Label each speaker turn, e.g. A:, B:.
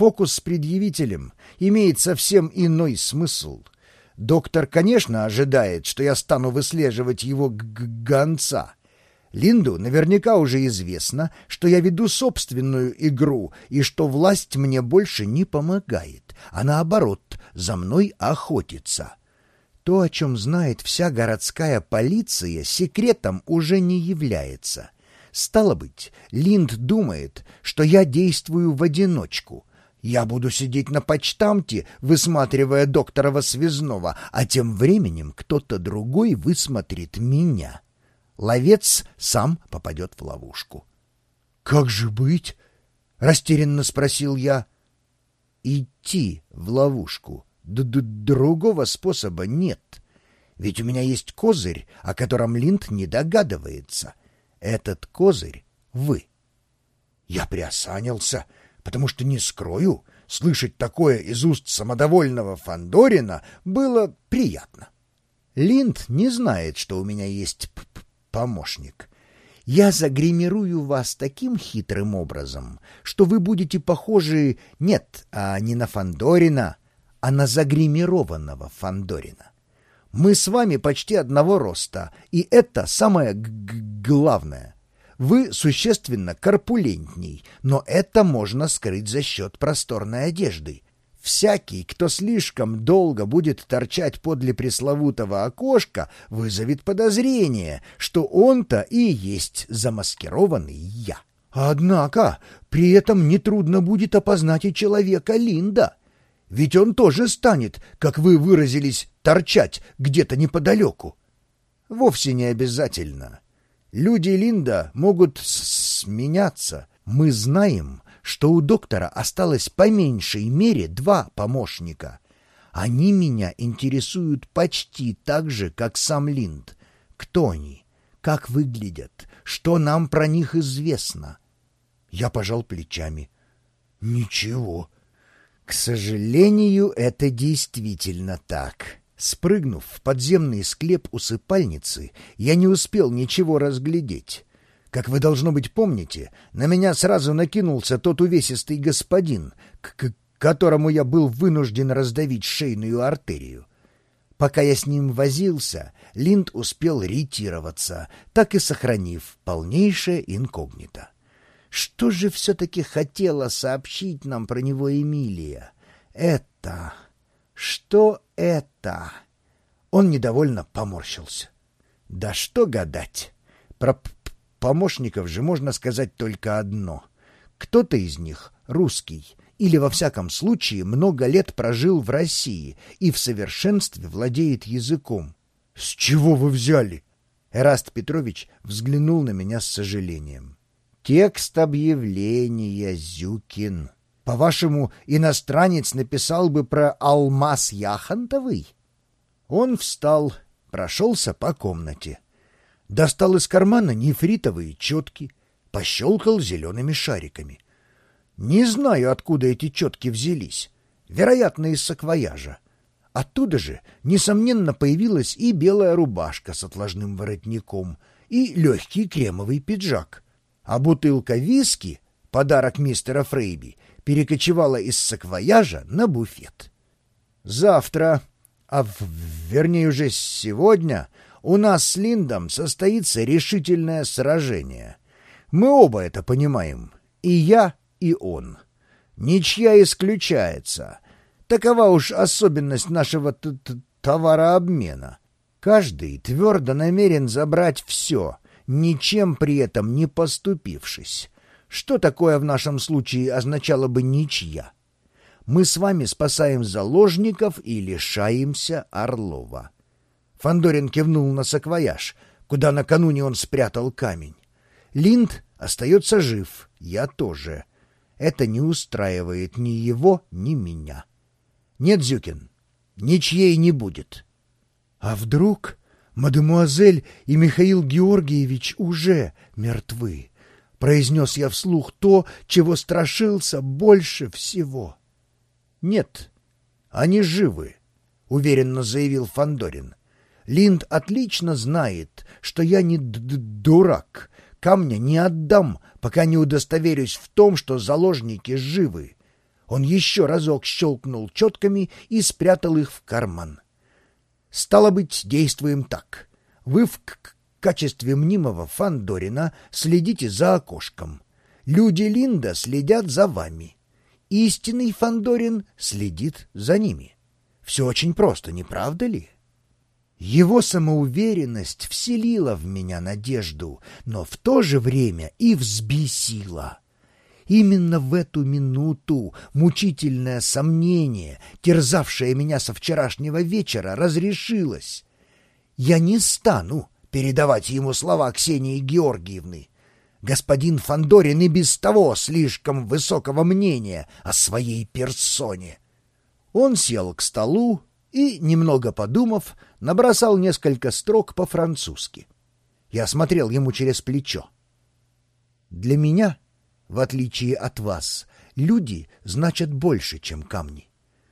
A: Фокус с предъявителем имеет совсем иной смысл. Доктор, конечно, ожидает, что я стану выслеживать его гонца. Линду наверняка уже известно, что я веду собственную игру и что власть мне больше не помогает, а наоборот, за мной охотится. То, о чем знает вся городская полиция, секретом уже не является. Стало быть, Линд думает, что я действую в одиночку. Я буду сидеть на почтамте, высматривая докторова связного, а тем временем кто-то другой высмотрит меня. Ловец сам попадет в ловушку. — Как же быть? — растерянно спросил я. — Идти в ловушку. Д -д Другого способа нет. Ведь у меня есть козырь, о котором Линд не догадывается. Этот козырь — вы. Я приосанился, потому что, не скрою, слышать такое из уст самодовольного Фандорина было приятно. Линд не знает, что у меня есть помощник. Я загримирую вас таким хитрым образом, что вы будете похожи, нет, а не на Фандорина, а на загримированного Фандорина. Мы с вами почти одного роста, и это самое главное. Вы существенно корпулентней, но это можно скрыть за счет просторной одежды. Всякий, кто слишком долго будет торчать подле пресловутого окошка, вызовет подозрение, что он-то и есть замаскированный я. Однако при этом нетрудно будет опознать и человека Линда. Ведь он тоже станет, как вы выразились, торчать где-то неподалеку. Вовсе не обязательно. Люди Линда могут сменяться. Мы знаем, что у доктора осталось по меньшей мере два помощника. Они меня интересуют почти так же, как сам Линд. Кто они? Как выглядят? Что нам про них известно? Я пожал плечами. Ничего. К сожалению, это действительно так. Спрыгнув в подземный склеп усыпальницы, я не успел ничего разглядеть. Как вы, должно быть, помните, на меня сразу накинулся тот увесистый господин, к, которому я был вынужден раздавить шейную артерию. Пока я с ним возился, Линд успел ретироваться, так и сохранив полнейшее инкогнито. Что же все-таки хотела сообщить нам про него Эмилия? Это... Что это? Он недовольно поморщился. Да что гадать? Про помощников же можно сказать только одно. Кто-то из них русский, или, во всяком случае, много лет прожил в России и в совершенстве владеет языком. — С чего вы взяли? Эраст Петрович взглянул на меня с сожалением. Текст объявления, Зюкин. По-вашему, иностранец написал бы про алмаз яхонтовый? Он встал, прошелся по комнате. Достал из кармана нефритовые четки, пощелкал зелеными шариками. Не знаю, откуда эти четки взялись. Вероятно, из саквояжа. Оттуда же, несомненно, появилась и белая рубашка с отложным воротником, и легкий кремовый пиджак — а бутылка виски, подарок мистера Фрейби, перекочевала из саквояжа на буфет. Завтра, а в, вернее уже сегодня, у нас с Линдом состоится решительное сражение. Мы оба это понимаем, и я, и он. Ничья исключается. Такова уж особенность нашего т -т товарообмена. Каждый твердо намерен забрать все — ничем при этом не поступившись. Что такое в нашем случае означало бы ничья? Мы с вами спасаем заложников и лишаемся Орлова. Фандорин кивнул на саквояж, куда накануне он спрятал камень. Линд остается жив, я тоже. Это не устраивает ни его, ни меня. Нет, Зюкин, ничьей не будет. А вдруг мадемуазель и Михаил Георгиевич уже мертвы. Произнес я вслух то, чего страшился больше всего. — Нет, они живы, — уверенно заявил Фандорин. Линд отлично знает, что я не дурак. Камня не отдам, пока не удостоверюсь в том, что заложники живы. Он еще разок щелкнул четками и спрятал их в карман. Стало быть, действуем так. Вы в качестве мнимого Фандорина следите за окошком. Люди Линда следят за вами. Истинный Фандорин следит за ними. Все очень просто, не правда ли? Его самоуверенность вселила в меня надежду, но в то же время и взбесила. Именно в эту минуту мучительное сомнение, терзавшее меня со вчерашнего вечера, разрешилось. Я не стану передавать ему слова Ксении Георгиевны. Господин Фандорин и без того слишком высокого мнения о своей персоне. Он сел к столу и, немного подумав, набросал несколько строк по-французски. Я смотрел ему через плечо. Для меня в отличие от вас, люди значат больше, чем камни.